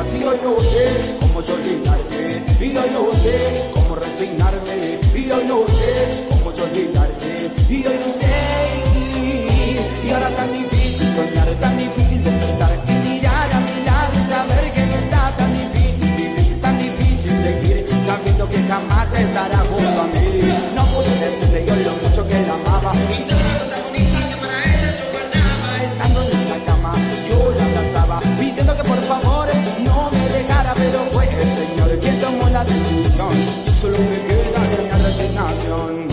así hoy no sé cómo yo olvidarte, y hoy no sé cómo resignarme, y hoy no sé cómo yo olvidarte, y hoy no sé, y ahora tan difícil soñar, tan difícil despertar, y mirar a mi lado y saber que no está tan difícil vivir, tan difícil seguir, sabiendo que jamás estará junto a mí. la decisión y solo me queda la resignación.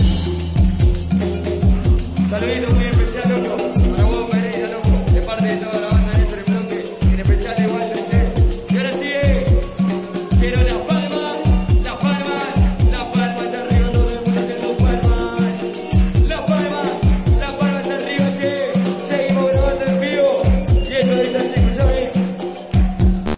Saludos.